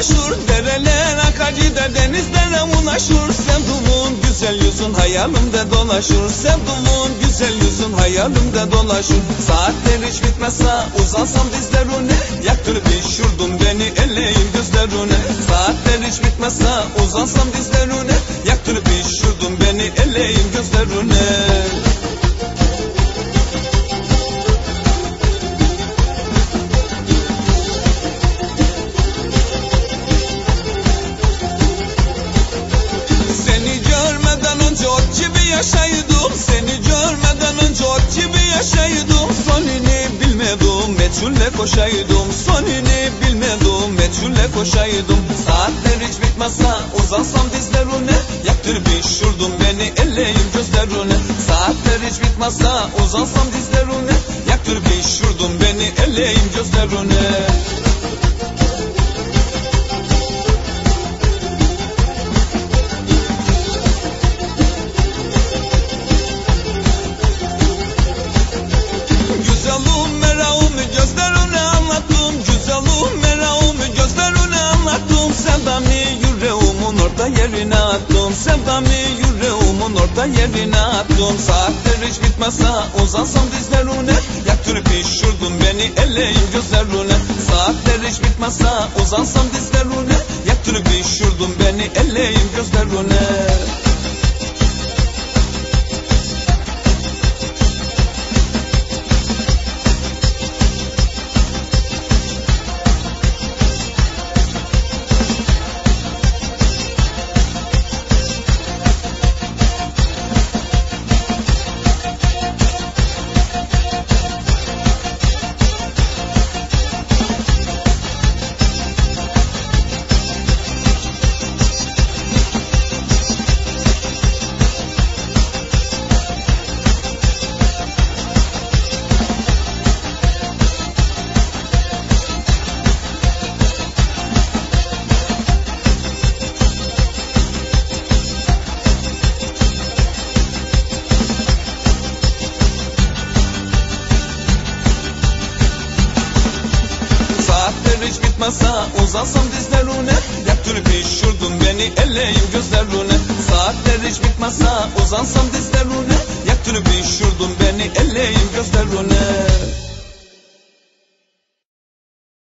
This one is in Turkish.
dolaşır Dereler akacı akacıda denizlere ulaşır. Sevduğun güzel yüzün hayalimde dolaşır. Sevduğun güzel yüzün hayalimde dolaşır. Saatler hiç bitmezse uzansam dizlerine. Yaktır düşürdün beni elleyin gözlerine. Saatler hiç bitmezse uzansam dizlerine. Yaktır düşürdün beni elleyin gözlerine. Yaşaydım Sonunu bilmedim meçhulle koşaydım. Sonunu bilmedim meçhulle koşaydım. Saatler hiç bitmezse uzansam dizlerine Yaktırıp düşürdün beni elleyin gözlerine Saatler hiç bitmezse uzansam dizlerine Yaktırıp düşürdün beni elleyin gözlerine orta yerine attım. Sevdamı yüreğimin orta yerine attım. Saatler hiç bitmezse uzansam dizlerine Yaktırıp düşürdün beni elleyin gözlerine Saatler hiç bitmezse uzansam dizlerine Yaktırıp düşürdün beni elleyin gözlerine tutmasa uzansam dizlerine Yaptırıp pişirdin beni elleyin gözlerine Saatler hiç bitmasa uzansam dizlerine Yaptırıp pişirdin